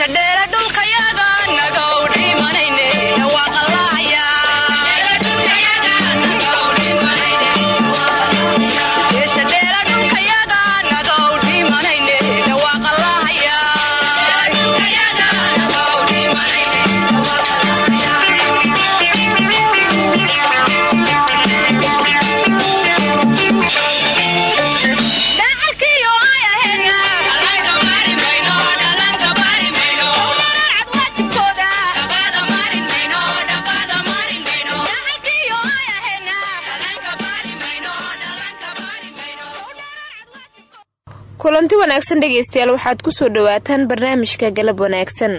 kulanti wanaagsan dhegaystayaal waxaad ku soo dhowaataan barnaamijka galab wanaagsan.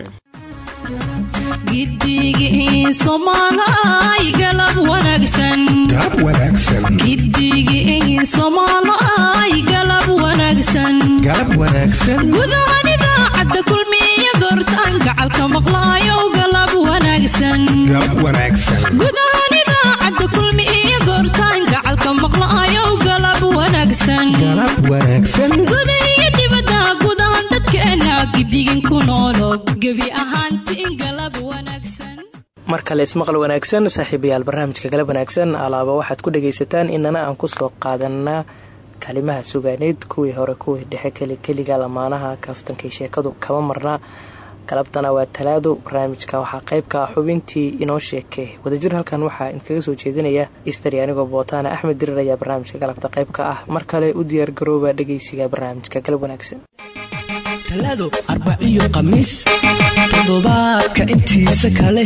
Gudahan idaacadda kulmiya goortaan gacalka maqlaayo galab wanaagsangudahan idaacadda kulmi iyo goortaan gacalka maqlaayo galab wanaagsanguda iyo dibadda gudahan dadkeena gidigin ku noolo gebi ahaantiin galab wanaagsan mar kale ismaqal wanaagsan saaxiibayaal barnaamijka galab wanaagsan alaaba waxaad ku dhagaysataan inana aan ku soo qaadanaa kalimaha sugaaneed kuwii hore kuwii dhexe keli keliga lamaanaha kaftankay sheekadu kama marnaa galabtana waa talaado barnaamijka. Waxaa qeybka ah xubintii inoo sheekay. Wadajir halkan waxaa idinkaga soo jeedinaya istari bootaana axmed dirir ayaa barnaamijka galabta qeybka ah. Mar kale u diyaargarooba dhegaysiga barnaamijka. Galab wanaagsan. Talaado arbaciyo khamiis. Toddobaadka intiisa kale.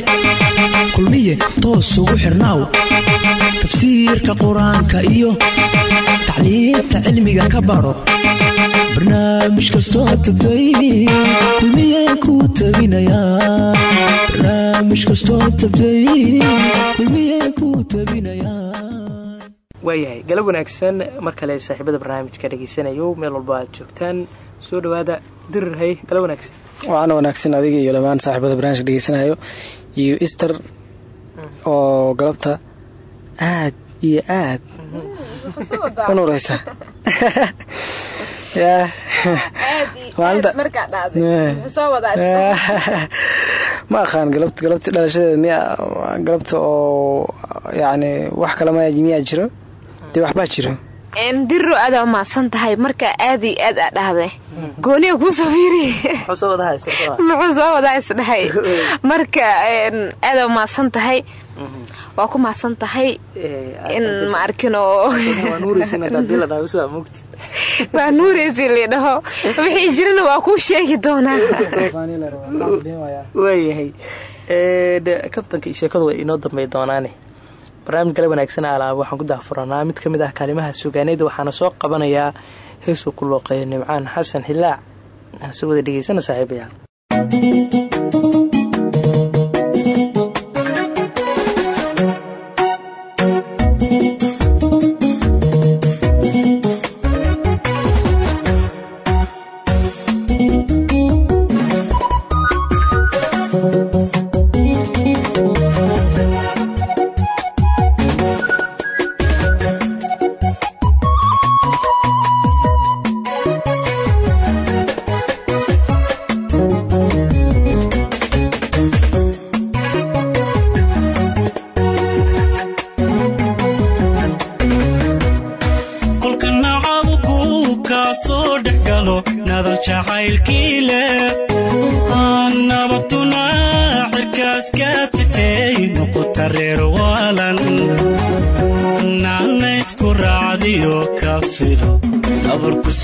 Kulmiye toos ugu xirnaaw. Tafsiirka qur'aanka iyo tacliinta cilmiga ka baro barnaamij kastoo tagtay kulmiye ku tabinayabarnaamij kastoo tagtay kulmiye ku tabinayaa waayahay galab wanaagsan mar kale saaxiibada barnaamijka dhegaysanayo meel walba aad joogtaan soo dhawaada dirirhay galab wanaagsan waxaana wanaagsan adiga iyo lamaan saaxiibada barnaamijka dhegeysanayo iyo easter oo galabta aad iyo aad u nureysa ma aqaan galabta galabta dhalashadeeda miya galabta oo yani wax kale miyaa jiro. Dee waxbaa jiro. Diriro aada mahadsan tahay marka aad i aad a dhahday. Gooniya kuusoo fiiri. Muxuu soo wadaa isdhahay marka aada mahadsan tahay waa ku mahadsan tahay in ma arkin oo waa nuureysi lidhaho wixii jirana waa kuu sheegi doonaa. Waayahay kaftanka iyo sheekadu way inoo dambay doonaane barnaamij gala wanaagsan alaaba waxaan ku dahfuranaa mid ka mid ah kaalimaha sugaaneyda waxaana soo qabanayaa heesuu ku looqeeya nimcaan xasan xilaac soo wada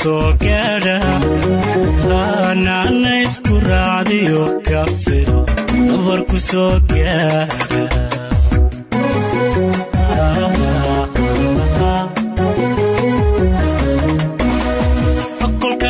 soo gaadha aanaana isku raacdiyo ka firo dabarku soo gaadha qolka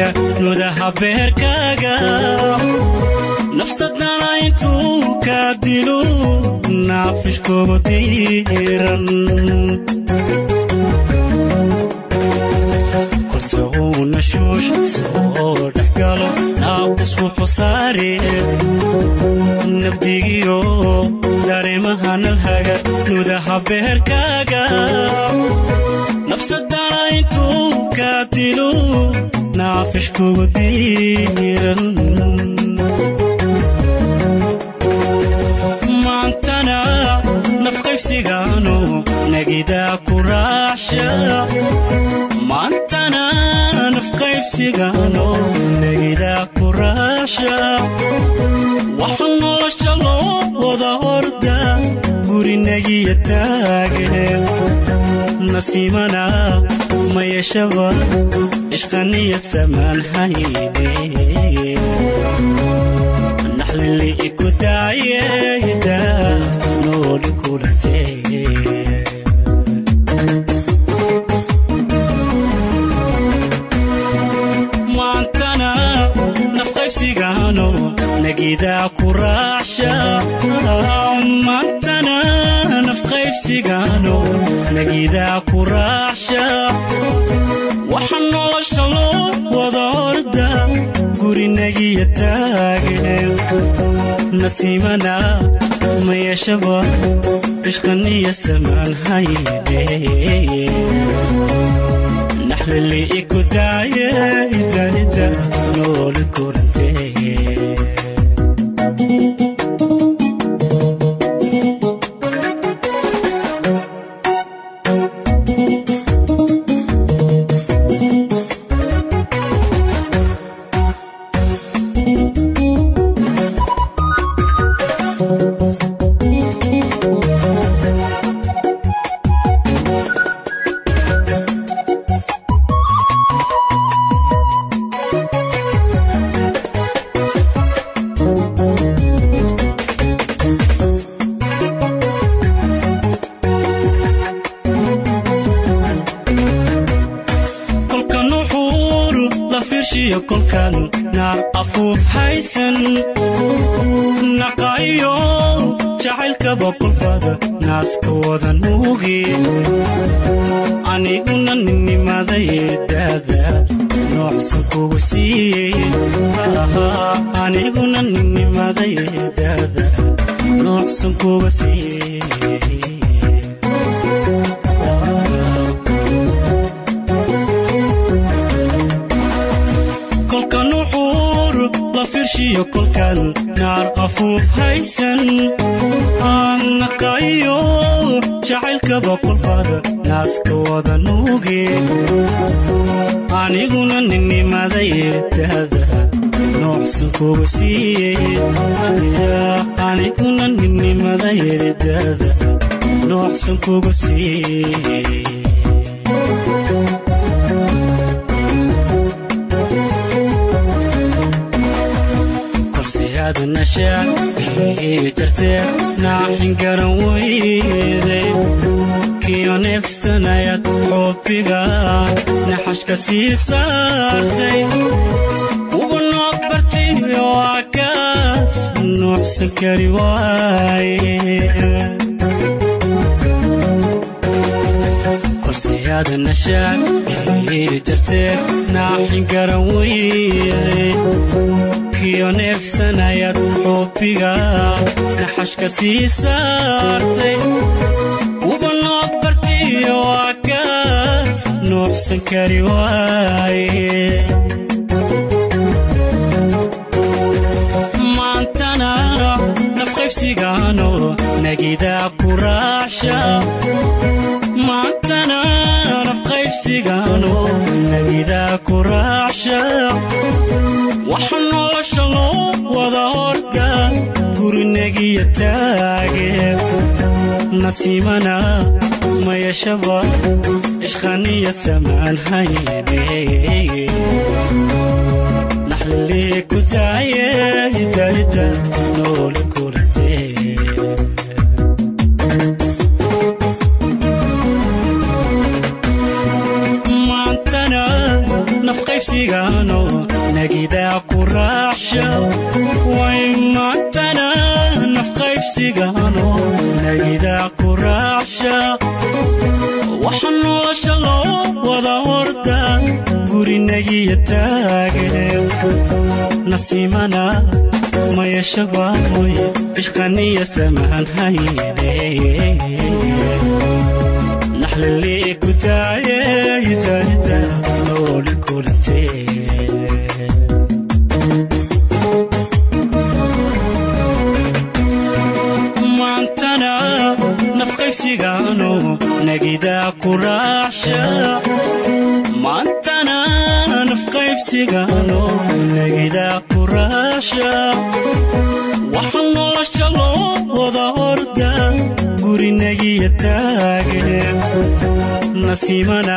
nalhaga nudaha beerkaaga. Nafsadana intuu kaa dilo naafishkoogu diiran. Kolse uu nashuush soo dhexgalo naaqus wuxuu saare. Nabdigiyo dareemaha nalhaga nudaha beerkaaga. Nafsadana intuu kaa dilo naafishkugu diiran maantana nafqaybsigaano nagidaa ku raaxsha maantana nafqaybsigaano nagidaa ku raaxsha waxa nolosha loo wada orda gurinagiya taage nasiimana ma yeeshaba ishqaniyad samaan hayne naxlili iku daayeyda nooli nagidaa ku raaxsha nafqaybsigaano nagidaa ku raaxsha waxa nolosha loo wada orda gurinagiya taage nasiimana ma yeeshaba ishqaniya samaan hayne naxlili iku daayeydaida nooli kuga siiyey korseyaada nashaakii jartee naaxin garan weyday kiyo neefsanayad xoobiga naxashka sii saartay. Ugu nooc bartay oo akaas nuuxsan kari waaye kiyo neefsanayad xoobiga naxashka sii saartay nuuxsan kari waaye maantana nagidaa ku maantana nafqaybsigaano nagidaa ku raaxsha waxa nolosha loo wada horta gurinagiya taage. Nasiimana ma yeeshaba ishqaniya samaan hayne naxlilee ku daaye darida nooli kulantee wakhtigaano nagidaa ku raaxsha way maantana nafqaybsigaano nagidaa ku raaxsha waxaa nolosha loo wada orda gurinagiya taageen nasiimana mayashabaamoy cishqaniya samahan hayne. Naxlaleegutaayeitahita maantana nafqaybsigaano nagidaa ku raacsha maantana nafqaybsigaano nagidaa ku raacsha waxa nolosha loo wada horda gurinagiya taagane nasiimana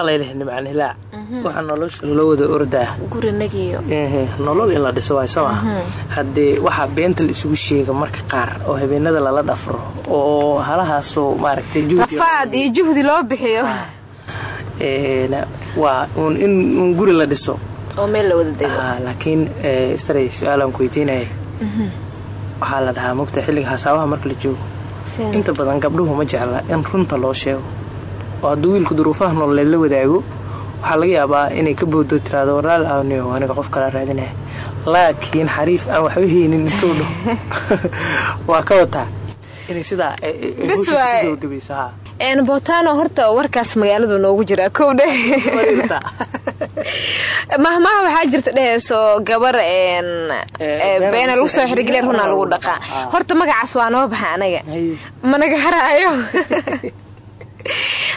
alayleh nimcan hilaac waxaa nolosha loo wada ordaa. Nolol in la dhiso waay soo ah. Haddee waxaa beenta la isugu sheega marka qaar oo habeenada lala dhafro oo halahaasoo maaragtay rafaad iyo juhdi loo bixiyo. Waa un in guri la dhiso. Oo meel la wada dego Ah, laakiin stray su'aalaan ku weydiinaya waxaa la dhahaa mogta xilliga hasaabaha marka la joogo. Inta badan gabdhuhu ma jecla in runta loo sheego oo hadduu wiilku duruufaha nololeed la wadaago waxaa laga yaabaa inay ka booddo tiraado waraal aaniyo aniga qof kala raadinaya. Laakiin xariif aan waxba haynin intuu dhaho waa ka wataa inay sidaa waaye. gabagabayso haa. Een botano horta warkaas magaaladu noogu jiraa kow dheh mahmaha waxaa jirta dheheyso gabar een Eh, ee, beena lagu soo xirigelya runaa lagu dhaqaa. horta magacaas waa noo baxa anaga managa haraayo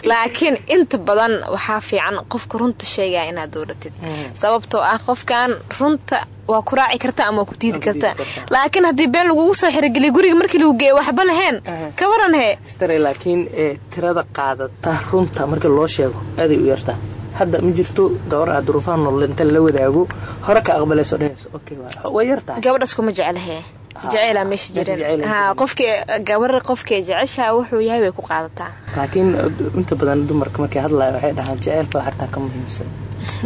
laakiin inta badan waxaa fiican qofka runta sheegaya inaad dooratid. Sababtoo ah qofkan runta waa ku raaci karta ama waa ku diidi karta. laakiin haddii been lagugu soo xirigeliya guriga markii lagu geeyo waxba lahayn ka waran he. Stray laakiin ee tirada qaadata runta marka loo sheego aaday u yartaa. Hadda ma jirto gabar aad duruufaha nolol inta la wadaago. Hore ka aqbalayso dhehayso way yartahay gabadhaas kuma jeclahe qofkii gabar qofkii jeceshaa wuxuu yahay way ku qaadataa. Laakiin inta badan dumarka markay hadlaya waxay dhahaan jaceylka lacagtaa ka muhiimsan.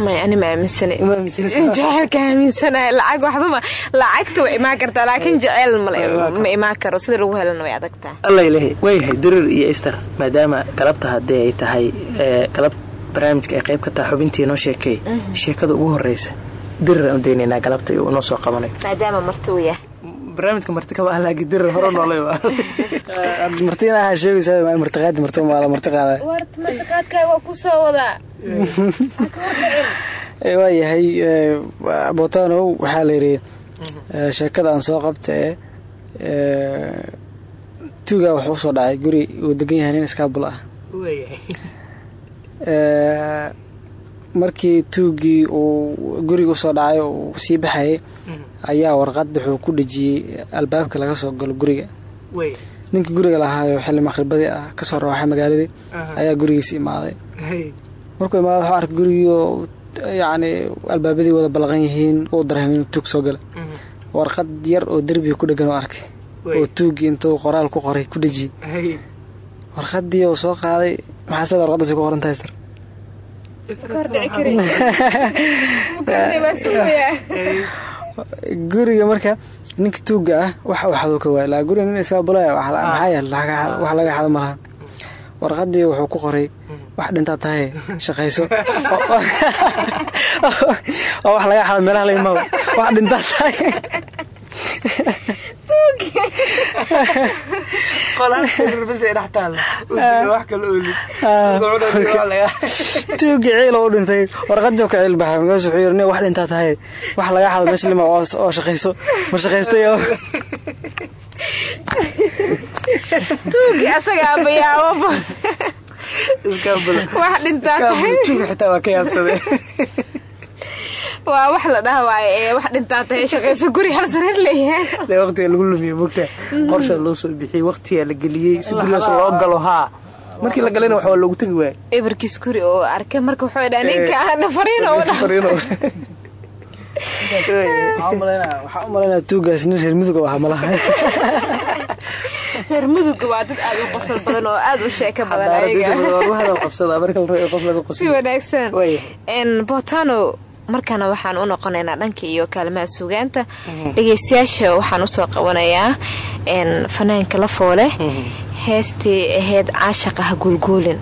May ani ma aaminsana Ma aaminsana. aaminsanahay lacag waxba ma lacagta way imaan kartaa laakiin male- ma imaan karo. Sida lagu helana way adagtaa. Alla ilahay waayahay dirir iyo ester maadaama galabta haddii ay tahay ee, galab barnaamijka ay qayb ka tahay xubintii noo sheekay. Sheekada ugu horeysa dirir aan u daynaynaa galabta uu noo soo qabanayo maadaama marti uu yahay barnaamijka marti kaba laakiin dirir hore noolay martina ahaa sheegaysaa martiqaadi marti maala marti qaada. Warta martiqaadkaaga waa ku soo wadaa waayahay botanow waxaa la yidhi sheekada aan soo qabta ee tuugaa wuxuu u soo dhacay guri uu degan yahay nin iskaabul ah markii tuugii uu guriga u soo dhacay uu sii baxayay ayaa warqad wuxuu ku dhejiyey albaabka laga soo galo guriga. Ninkii guriga lahaayo xilli maqribadii ah ka soo rooxay magaaladii ayaa gurigiisa imaaday. Markuu imaaday wuxuu arkay gurigii oo yacni albaabadii wada balaqan yihiin uu dareemay inuu tuug soo gala warqad yar oo derbiga ku dhegan oo arkay. Oo tuugii intuu qoraal ku qoray ku dhejiyey warqadii uu soo qaaday maxaa sida warqadaasi ku qoran tahay sir guriga marka ninka tuuga ah wax uu xado ka waay laa guriga nin iska bulaya wax la- maxaa yaal wax laga xado malaha warqadii wuxuu ku qoray wax dhintaa tahay shaqayso. Oo wax laga xado meelaha la imaado wax dhintaa tahay tuugi ciil u dhintay. Warqadii ka ciil baxay. Markaas wuxuu yiri nin wax dhintaa tahay. Wax laga xado meesha lima oo shaqayso ma shaqaystay oo tuugi asaga abayaababa wax dhintaa tahay? Xitaa waa ka yaabsaday waa wax la dhaha ee wax dhintaa tahay shaqayso guri hal sareer leeyahay. Dee waqtiga lagu lumiye mogta qorsha loo soo bixiyey waqtigaa la geliyey si gurigaas loo galo haa. Markii la galayna waxaa loogu tegi waayay eberkiis guri oo arkay marka wuxuu dhaa ninka ahna fariin oo dha waxaa u malaynaa tuugaas nin reer mudug ah malaha reer muduga waa dad aad u qosol badan oo aad u sheeka badan si wanaagsan. Botano markaana waxaan u noqonaynaa dhanka iyo kaalimaha suugaanta. Dhegeystayaasha waxaan u soo qabanayaa fanaanka la foole. Heestii ahayd caashaqa ha guulguulin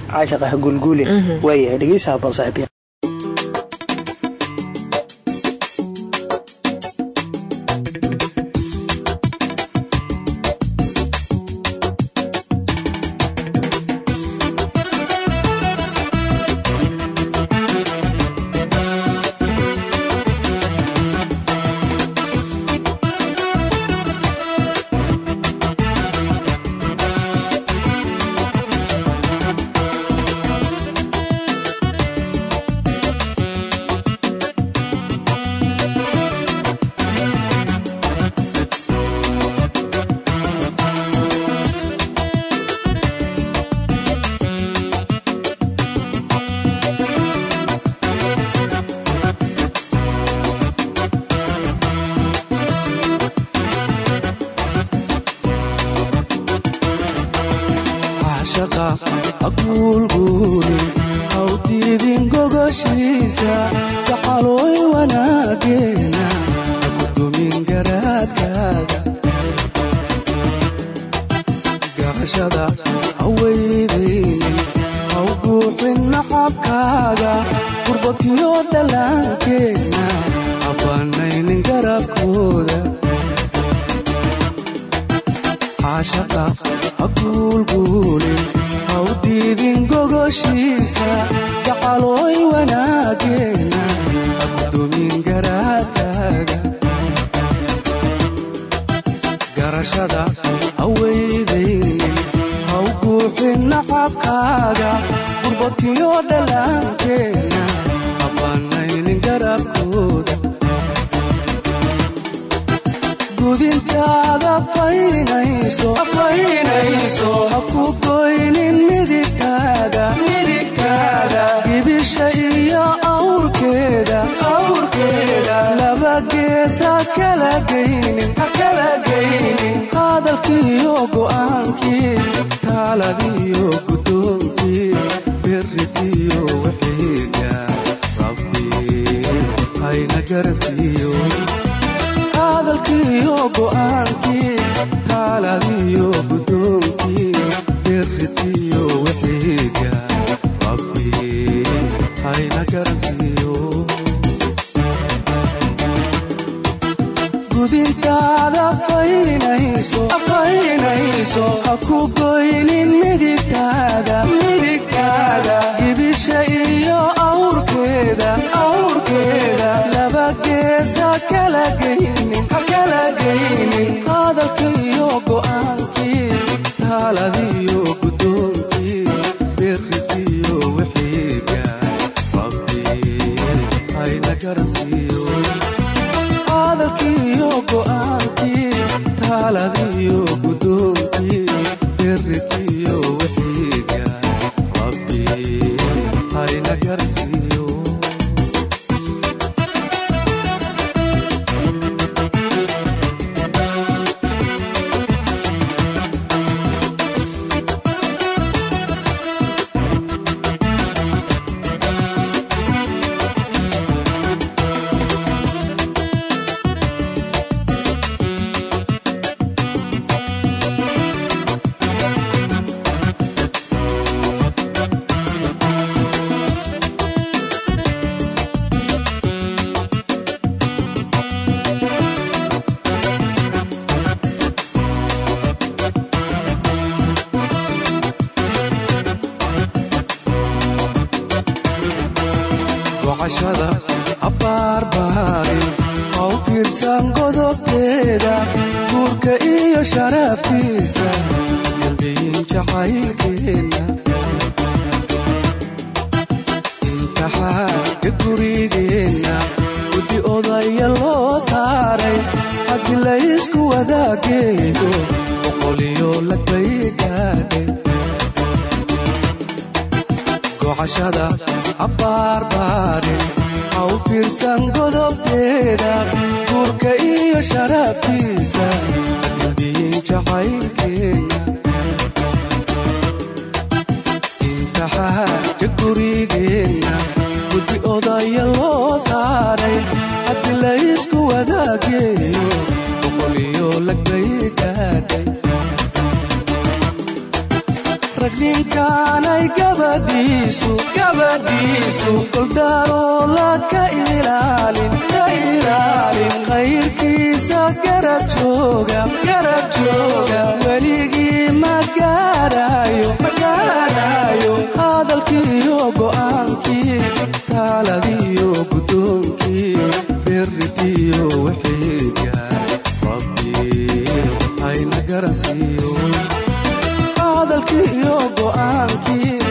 qabuul guuli gogoshiisa taxalooy wanaageena hakudumin garaadkaaga gahashada haweydaynin haw guuxin heshiisa dacalooy wanaageena hakudumin garaadkaaga garashada haweydayn haw guuxin nacabkaaga qurbadkiyo dhalaankeena habanaynin garabkooda gudintaada faynayso ha ku goynin midigtaada gibisha iyo awrkeeda laba geesaa kala gaynin hadalkiiyo go'aankii taaladiyo guddoonkii beridiyo waxiiga rabbi hayna garabsiiyo aaadiyo go'aankii taaladiyo afaynayso ha ku goynin midigtaada hibisha iyo awrkeeda laba geesa kala gaynin hadalka iyo go'aankii taaladiyo gudoon go'aanti taalad noqoshada abbaarbaarin ha u fiirsan godobteeda guurka iyo sharaabtiisa nabiyin jacaylkeena intaxaaja gurigeenna gudi odaya loo saaray haddii laysku wadaageeyo boqoliyo lagay gaadhay ragninkaanay gabadhiisu goldaaroola ka ilaalin khayrkiisa garab jooga weligii ma gaarayo hadalkiiyo go'aankii taaladiyo guddoonkii berridiyo wixii gaaray rabbi hayna garansiiyo go'aankii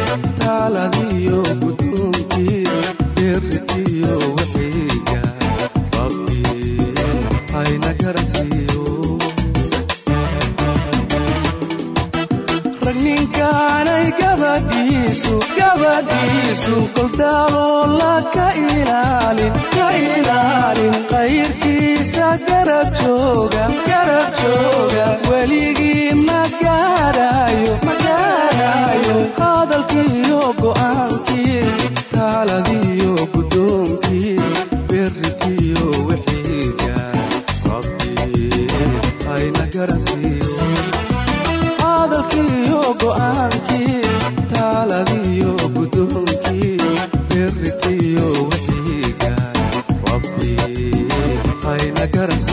gabadhiisu goldaaloola ka ilaalin ka ilaalin khayrkiisa garab jooga garab jooga. Weligii ma gaarayo ma gaarayo hadalkiiyo go'aankii taaladiyo guddoonkii berridiyo wixii gaaray rabbi hayna garansiiyo hayna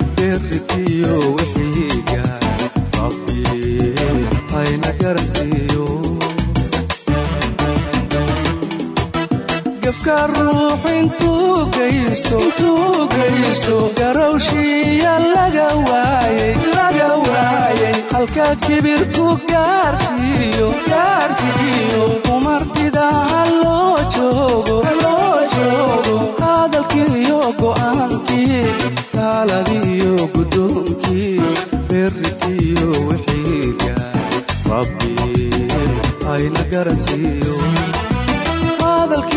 berritiyo wixii gaaray rabbi hayna garansiiyo gefka ruux intuu geysto garowshiya laga waayey halka kibir ku gaarsiiyo umartida ha loo joogo hadalkiiyo go'aankii taaladiyo guddoonkii berritiyo wixii gaaray rabbi hayna garansiiyo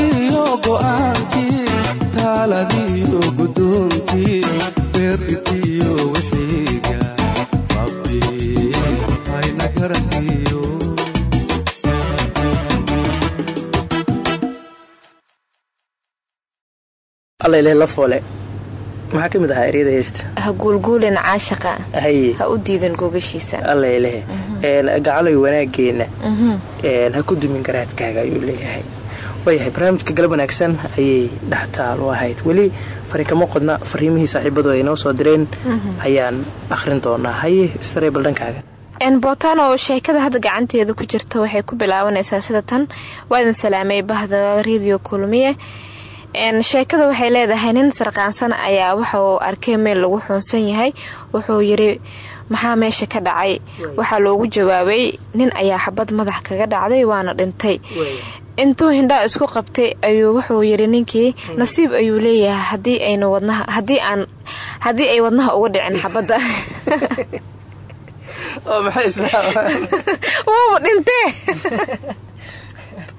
hadalkiiyo go'aankii taaladiyo guddoonkii berritiyo wixii gaaray rabbi hayna garansiiyo allayle la foole. Maxaa ka mid ahaa eryada heesta? Ha guulguulin caashaqa. Haye ha u diidan gogashiisa. Allayle gacaloy wanaageena ha ku dumin garaadkaaga ayuu leeyahay waayahay barnaamijka galab wanaagsan ayay dhextaal u ahayd. Weli fari kama qodna fariimihii saaxiibadu ay noo soo direen ayaan akhrin doonaa haye istaree baldhankaaga bootaan oo sheekada hadda gacanteeda ku jirta waxay ku bilaabanaysaa sida tan. Waa idin salaamay bahda radio kulmiye. Sheekada waxay leedahay nin sarqaansan ayaa waxa uu arkay meel lagu xuunsan yahay. Wuxuu yiri maxaa meesha ka dhacay? Waxaa loogu jawaabay nin ayaa xabad madax kaga dhacday waana dhintay intuu hindhaa isku qabtay ayuu wuxuu yiri ninkii nasiib ayuu leeyahay haddii ayna wadnaha haddii aan haddii ay wadnaha uga dhicin xabadda. Wuuba dhintee ninkaas la jino waaye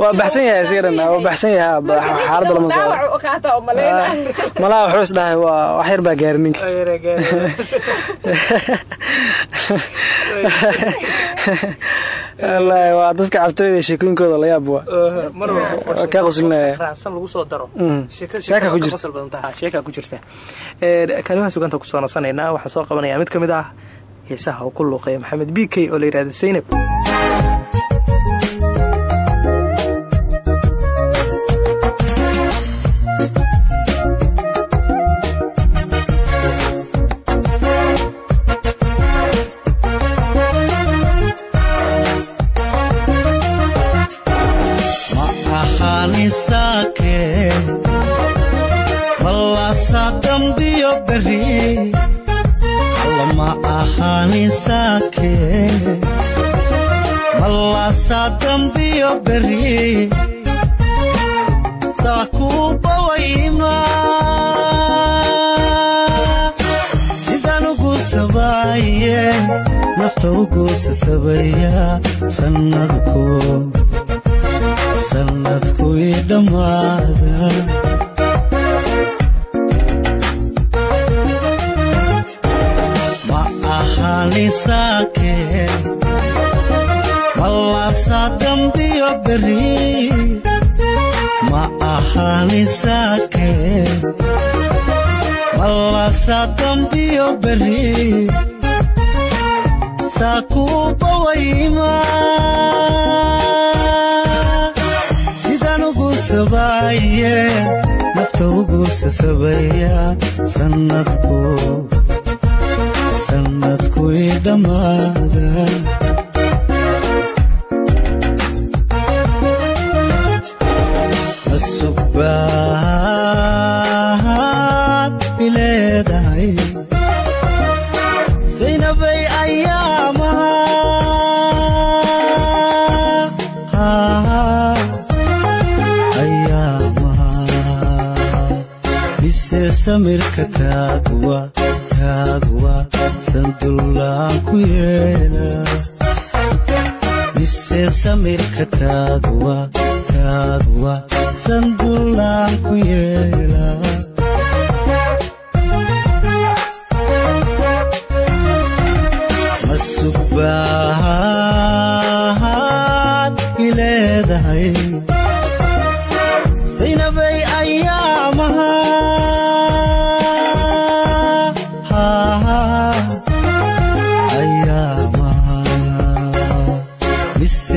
waa baxsan yahay isaga dhan waa baxsan yahay xaaladda lama soo malaha wuxuu is dhahay waa wax yar baa gaari ninka waa dadka cabtooyda sheekooyinkooda la yaab kaa qoslinaya sheeka ku jirta. sheeka ku jirta. Kaalimaha suganta ku soo nasanaynaa waxaan soo qabanayaa mid ka mid ah heesaha oo ku luuqeeya maxamed b k oo la yidhahda saynab malaasaa dambiyo beri saa kuubawayma sidaan ugu sabaaye nafta ugu sasabaya sannadku. Ii dhammaada ahaanisaake malaasaa dambiyo beri saa kuubawayma sidaan ugu sabaaye nafta ugu sasabaya sannadku sannadku ii dhammaada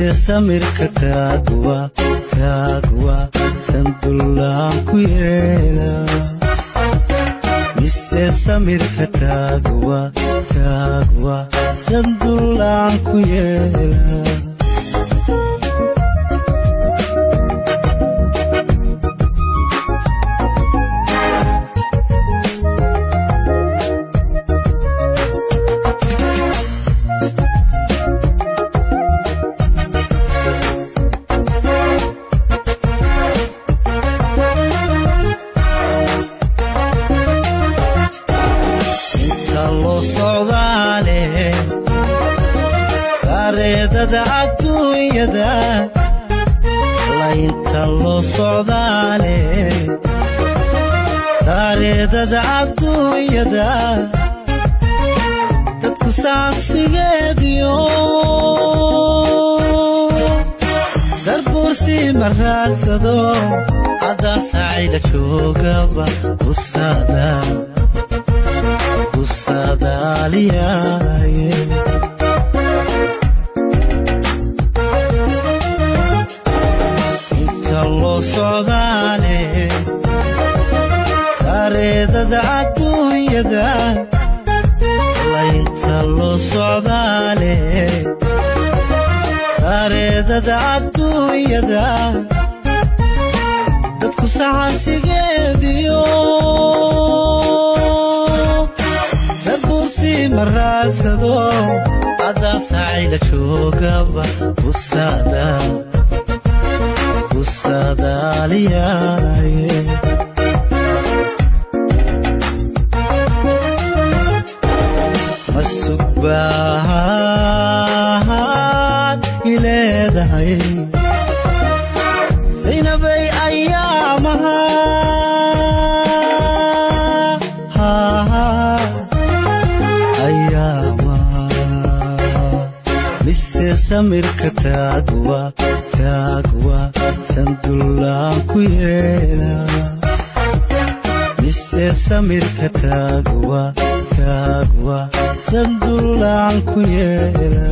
mise samirka taagwa taagwa sandulaan ku yeela. Mise samirka taagwa taagwa sandulaan ku yeela ma raadsado haddaan sacayla joogaba ku raadsado haddaan sacayla joogaba ku saadaaliyaaye mise samirka taagwa taagwa sandullaan ku yeela mise samirka taagwa taagwa sandullaan ku yeela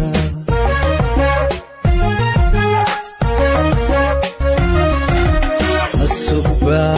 masugbahaad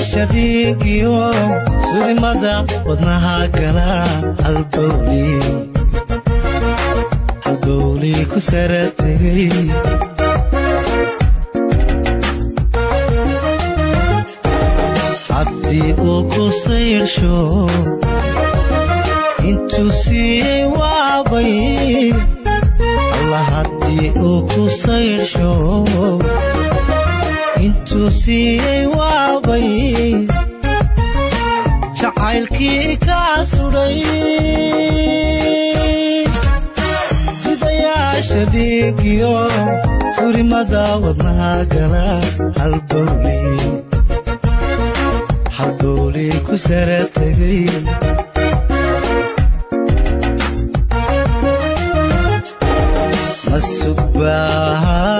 sidayaasha dhiigiyo surimada wadnaha gala halbowli ku sara tegay haddii uu ku sayrsho intuu siiyey waabay. Alla haddii uu ku sayrsho intuu siiyey waabay jacaylkii kaa sudhay sidayaasha dhiigiyo surimada wadnaha gala halbowli ku sara tegay masugbahaad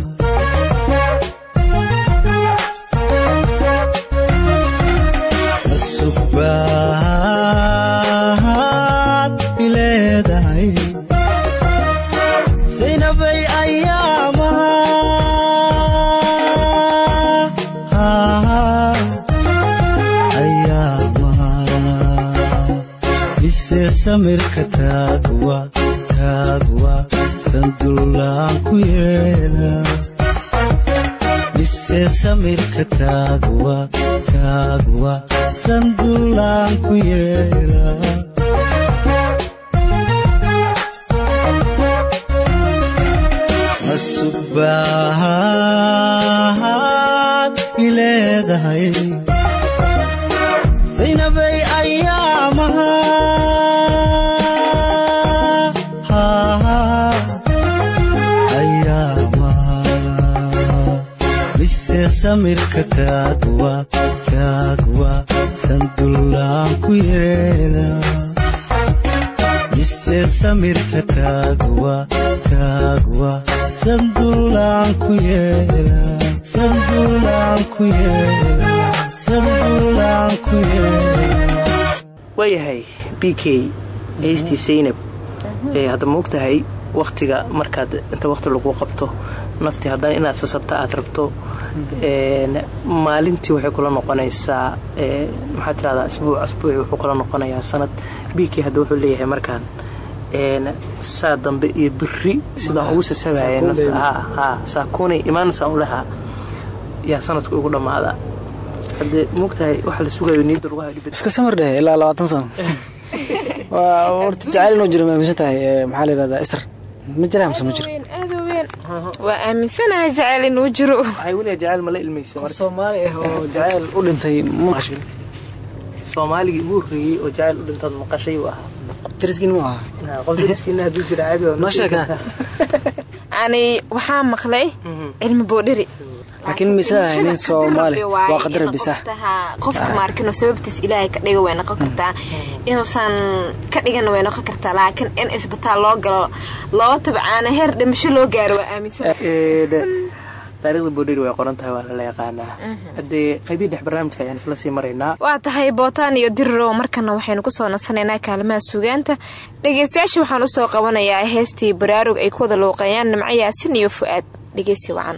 mise samirka taagwa taagwa sandullaan ku yeela mise samirka taagwa taagwa sandullaan ku yeela masugbahaad mise samirka taagwa taagwa sandulaan ku yeela mise samirka taagwa taagwa sandulaan ku yeela sandulaan ku yeela sandulaan ku yeela waayahay b k heystii saynab ee hadda maogtahay wakhtiga markaad inta wakhti lagu qabto nafti haddana inaad sasabta aad rabto maalintii waxay kula noqonaysaa maxaa tirahdaa asbuuc asbuuci wuxuu kula noqonayaa sanad. B k hadda wuxuu leeyahay markaan saa dambe iyo biri sidaan ugu sasabaaya nafta. ha saakuunay imaanaysaa u lahaa yaa sanadku ugu dhammaada. Haddee moogtahay waxa la sugayo niyadda lagu hayo iska samar dheh ilaa labaatan sano. Waa horta jacayl inuu jiro ma aaminsan tahay maxaa la yidhahdaa isar. Ma jiraa mise ma jiro waa aaminsanahay jacayl inuu jiro. Ah u soomaaligii ugu horreeyey oo jacayl u dhintaad maqashay uu ahaa. Tiriskiin mu ahaa qof dariskiina hadduu jira caadi waa noo sheegnaa ani waxaa maqlay cilmi boodheri laakiin mislaahay nin soomaali waa qadar bisax qofka maarkino sababtiis ilaahay ka dhiga way noqon kartaa. Inuusan ka dhigana way noqon kartaa. Laakiin in isbitaal loo galo loo tabcaana heer dhimasho loo gaaro waa aaminsan taarikhda boodheri way qoran tahay waa lala yaqaanaa. Haddee qaybii dhex barnaamijka ayaan isla sii maraynaa waa tahay bootaan iyo dirirow markana waxaynu ku soo nasanaynaa kaalimaha suugaanta. Dhegeystayaasha waxaan u soo qabanayaa heestii baraarug ay ku wada luuqeeyaan nimco yaasin iyo fu-aad. Dhegeysi wacan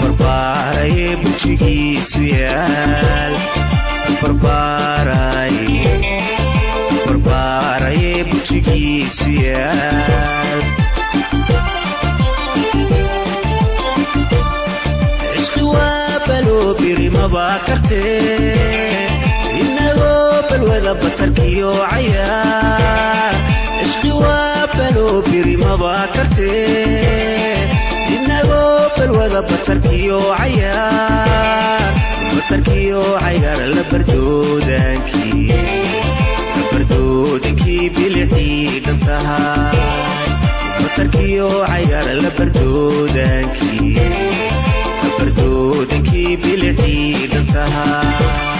barbaaraye bujigiisu yaal barbaaraye bujigiisu yaal cishqi waa baloo birimaba kartee inagoo balwada batarkiyo waa baloo birimaba kartee inagoo balwada batarkiyo cayaar batarkiyo cayaar la bardoodankii bilicii dhantahaa batarkiyo cayaar la bardoodankii bardoodankii bilicii dhantahaa wankuu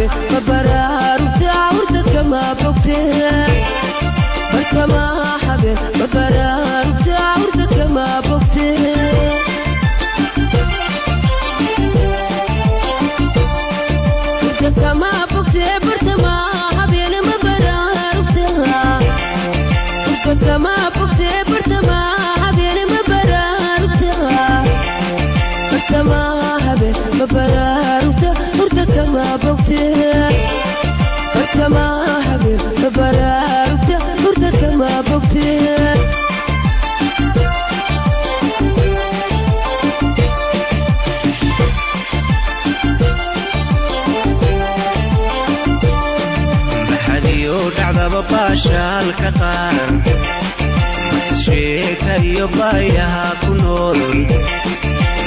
maysula baxnaa beer kacdii maysula baxnaa waankuu bogeey beer kacdii maysula baxnaa waankuu bogeey shaalka qaar sheeka iyo baayaha ku nool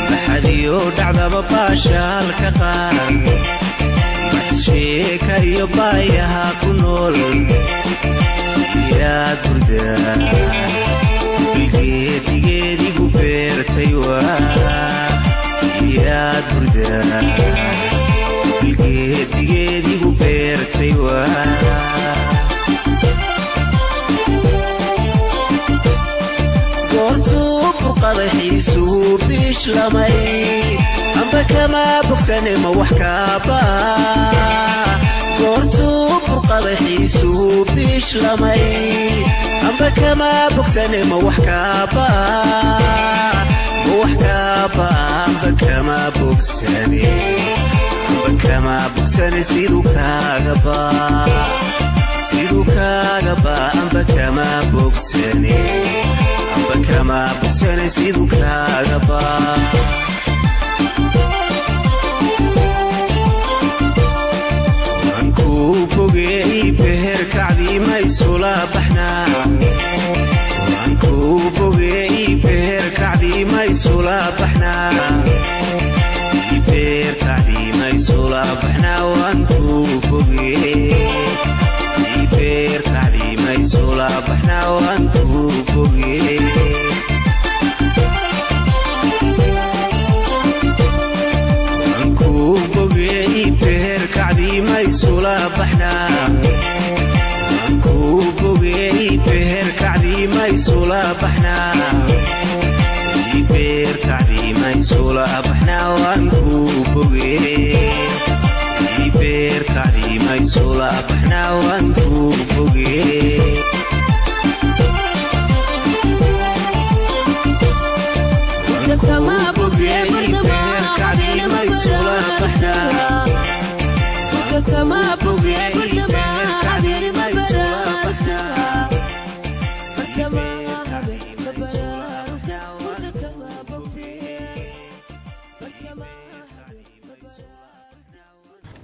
baxadiyo dhacdaba baashaalka qaar sheeka iyo baayaha ku nool. Yaad burdaa bilgeedigeedigu beertay yaad burdaa bilgeedigeedigu beertay goortuu burqadaxiisuu biishlamay amba kamaa bogsanema wax kaaba goortuu qadaxiisuu biishlamay amba kama bogsane ma wax kaaba ma wax kaaba amba kama bogsane amba kama bogsane siduu kaagaba siduu kaagaba amba kama bogsane amba kama bogsane siduu kaagaba wankuu bogeey beher kacdii maysula baxnaa wankuu bogeey beher kacdii maysula baxnaa beher kacdii maysula baxnaa wankuu bogeey beher kacdii maysula baxnaa wankuu bogeey maysula baxnaa wankuu bogeey beher kacdii maysula baxnaa beher kacdii maysula baxnaa wankuu bogeey beher kacdii maysula baxnaa wankuu bogeey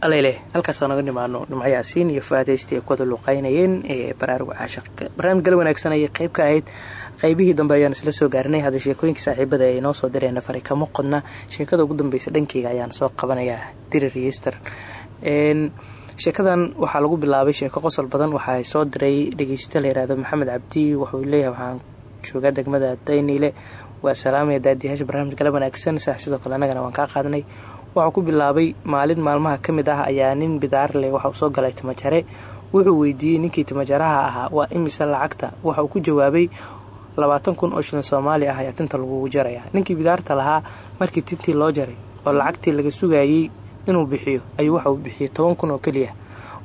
alele halkaasoo naga nimaano dhimcayaasiin iyo faadaysti ay kuwada luuqaynayeen ee baraaruga caashaqka barnaamij gal wanaagsan ayay qayb ka ahayd. Qaybihii dambe ayaan isla soo gaarnay. Hadda sheekooyinkii saaxiibada ay noo soo direen nafari kama qodna. Sheekada ugu dambeysa dhankeyga ayaan soo qabanayaa. Dirir yester sheekadan waxaa lagu bilaabay sheeko qosol badan. Waxaa soo diray dhegeysta la yihahdo maxamed cabdi. Wuxuu leeyahay waxaan joogaa degmada dayniile waa salaamaya daadiyaasha barnaamij gala wanaagsan. Saax sidoo kale annagana waan kaa qaadnay. Waxuu ku bilaabay maalin maalmaha ka mid ah ayaa nin bidaar leh. Waxa uu soo galay timajare. Wuxuu weydiiyey ninkii timajaraha ahaa. Waa imise lacagta? Waxa uu ku jawaabay labaatan kun oo shilin soomaali ah ayaa tinta lagugu jaraya ninkii bidaarta lahaa markii tintii loo jaray oo lacagtii laga sugayey inuu bixiyo ayuu waxa uu bixiyey toban kun oo keliya.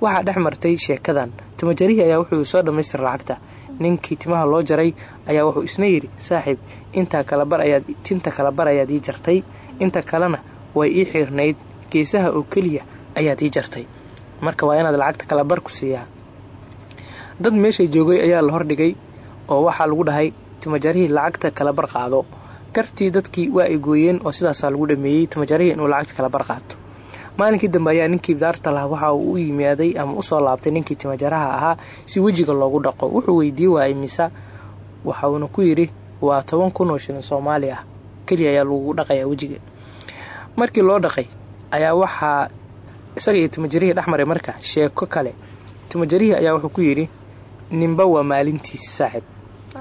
Waxaa dhex martay sheekadan. Timajarihii ayaa wuxuu soo dhammaystir lacagta. Ninkii timaha loo jaray ayaa wuxuu isna yidhi saaxiib tinta kalabar ayaad ii jartay. Inta kalena way ii xiirnayd geesaha oo keliya ayaad ii jartay. Marka waa inaad lacagta kalabar ku siiyaa. Dad meeshay joogay ayaa la hordhigay oo waxaa lagu dhahay timajarihii lacagta kalabar qaado. Gartii dadkii waa ay gooyeen oo sidaasaa lagu dhameeyey timajarihii inuu lacagta kalabar qaato maalinkii dambe ayaa ninkii bidaarta lahaa waxa uu u yimaaday ama u soo laabtay ninkii timajaraha ahaa si wejiga loogu dhaqo. Wuxuu weydiiyey waa imisa waxauna ku yidhi waa toban kun oo shilin soomaali ah. Keliya ayaa lagugu dhaqayaa wejiga. Markii loo dhaqay ayaa waxaa isaga iyo timajarihii dhex maray marka sheeko kale. Timajarihii ayaa wuxuu ku yidhi ninba waa maalintiisi saaxib.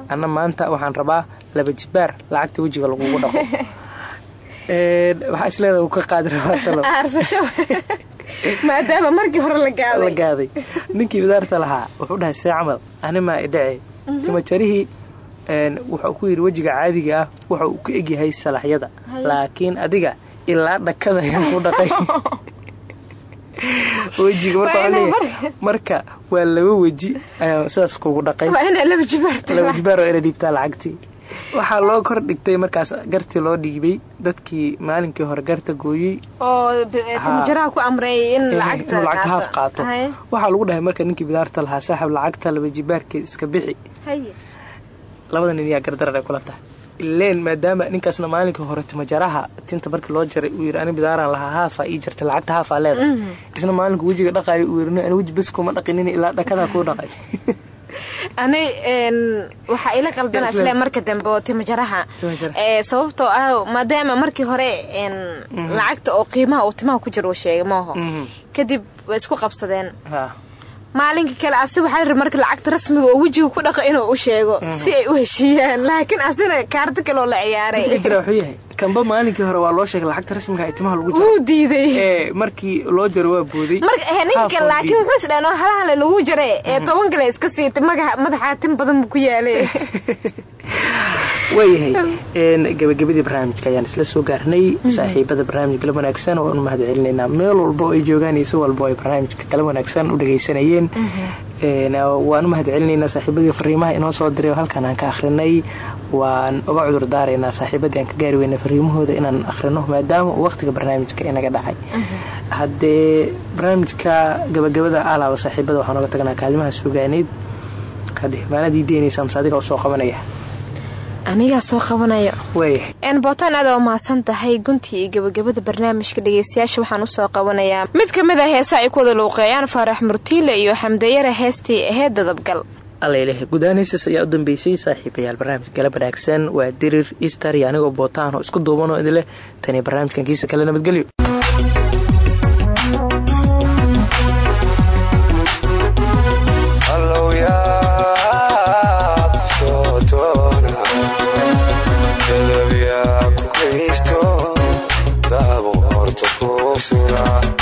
Anna maanta waxaan rabaa laba jibaar lacagta wejiga lagugu dhaqo waxaa isleeda ka qaadi maadaama markii hore la gaaday. Ninkii bidaarta lahaa wuxuu dhahay see camal animaa idhace timajarihii wuxuu ku yidhi wejiga caadiga ah waxa uu ka egyahay salaxyada. Laakiin adiga ilaa dhakada ku dhaqay. Wejiga marka waa laba weji ayaan sidaas kugu dhaqay. Laba jibaar oo ina dhiibtaa lacagtii waxaa loo kor dhigtay markaas gartii loo dhiibay. Dadkii maalinkii hore garta gooyey. Inuu lacagta haaf qaato. waxaa lagu dhahay marka ninkii bidaarta lahaa saaxib lacagta laba jibaarkeed iska bixi. Labada nin yaa gardarar ay kula tahay ileen maadaama ninkaasna maalinkai hore timajaraha tinta markii loo jaray uu yidhi ani bidaaraan lahaa haafaa ii jartay lacagta haafaa leedahay isna maalinku wejiga dhaqaayo uu yidhi ani weji bes kuma dhaqinin ilaa dhakadaa kuu dhaqay ani waxaa ila qaldana isle marka dambe oo timajaraha sababtoo ah maadaama markii hore lacagta oo qiimaha uu timaha ku jira uu sheegay maaho kadib way isku qabsadeen. Maalinka kale asi waxaa rir marka lacagta rasmiga oo wejiga ku dhaqa inuu u sheego si ay u heshiiyaan. Laakiin asina kaarto kaloo la ciyaaray kamba maalinkii hore waa loo sheegay lacagta rasmiga ay timaha lagu jiro wuu diiday. Markii loo jaro waa booday ninka kale laakiin wuxuu isdhaan oo halahale lagu jare ee toban kale iska siitay madaxaa tin badan ku yaalay waayahay gabagabadii barnaamijka ayaan isla soo gaarnay. Saaxiibada barnaamij kala wanaagsan waan u mahad meel walba ay joogaan iyo si walba barnaamijka kala wanaagsan u dhagaysanayeen waan u mahad fariimaha inoo soo diray halkan aan ka akhrinay. Waan uga cudur daaraynaa saaxiibadii aan ka gaari weyna fariimahooda inaan akhrino maadaama uu waqtiga barnaamijka inaga dhacay. Haddee barnaamijka gabagabada alaaba saaxiibada waxaan oga tagnaa kaalimaha suugaaneyd hadde maanadii deynaysa mase adiga soo qabanaya anigaa soo qabanayo. Bootaan aad mahadsan tahay guntii iyo gabagabada barnaamijka dhegeystayaasha waxaan u soo qabanayaa. Mid ka mid a ah heesa ay ku wada luuqeeyaan faarax murtiile iyo xamdayara heestii aheyd dadabgal. Alleleh gudahanaysis ayaa u dambeysay saaxiibayaal barnaamij gala wanaagsan. Waa dirir istar iyo anigoo bootaan oo isku duubanoo idinleh tani barnaamijkan kiisa kale nabadgelyo será?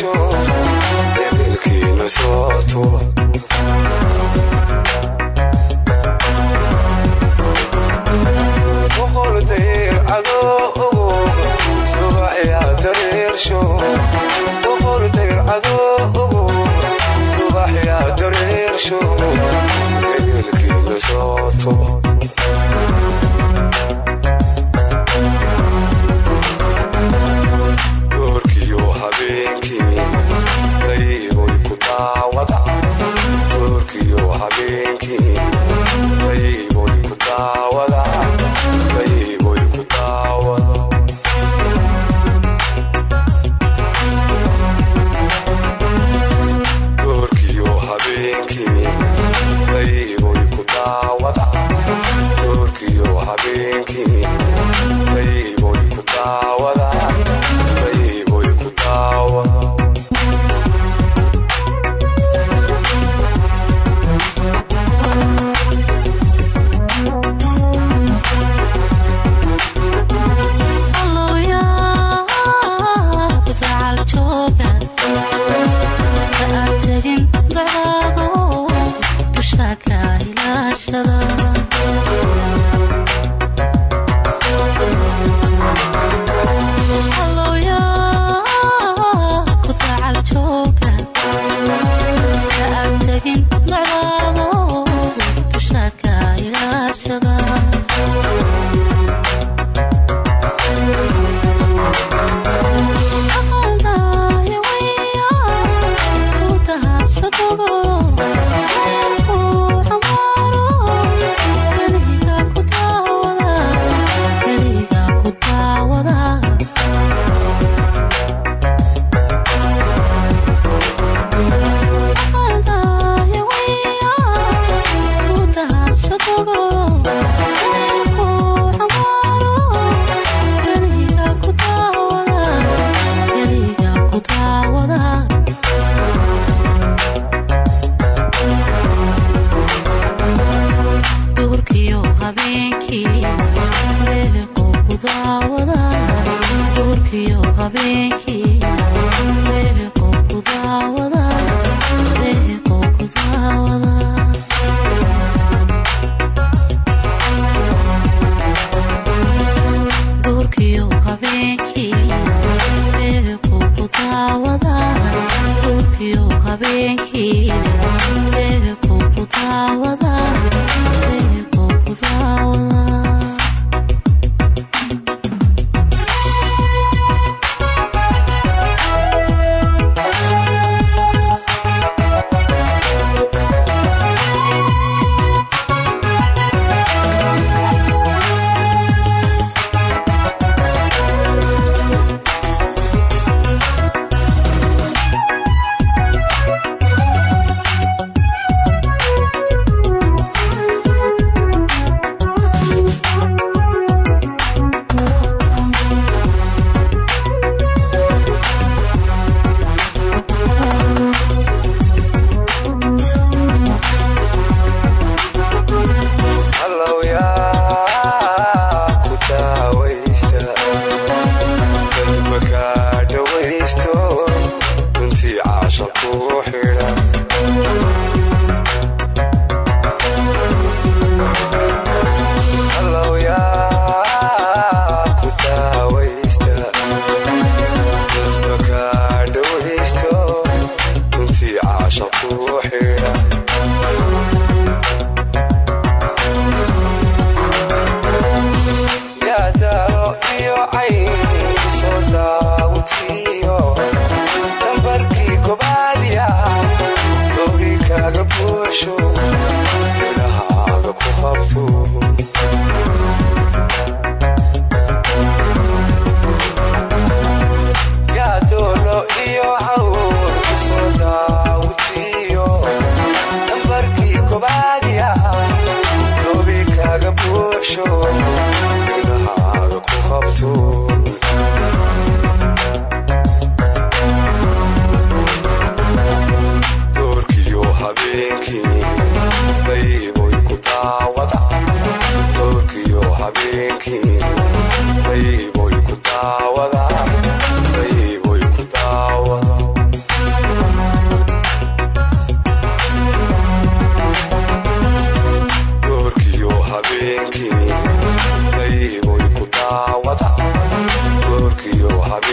hesho ehelkiina soo tuba boqol dayeer cadoo ogooga subaxyaa dareersho boqol dayeer cadoo ogooga subaxyaa dareersho ehelkiina soo tuba Thank you. habeenkii wayboy ku daawa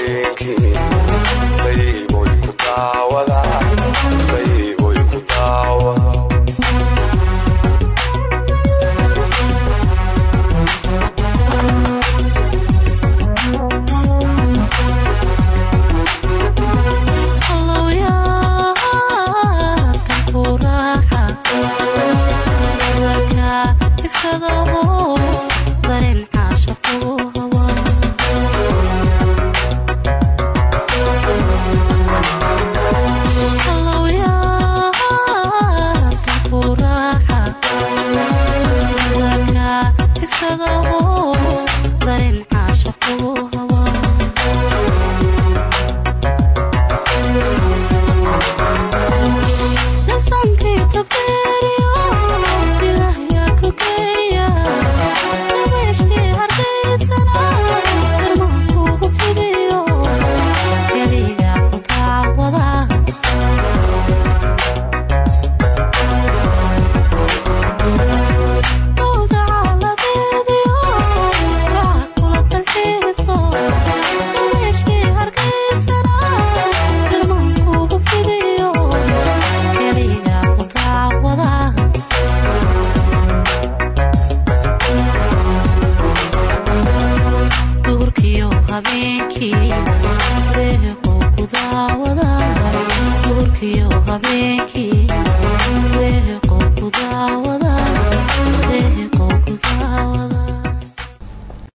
habeenkii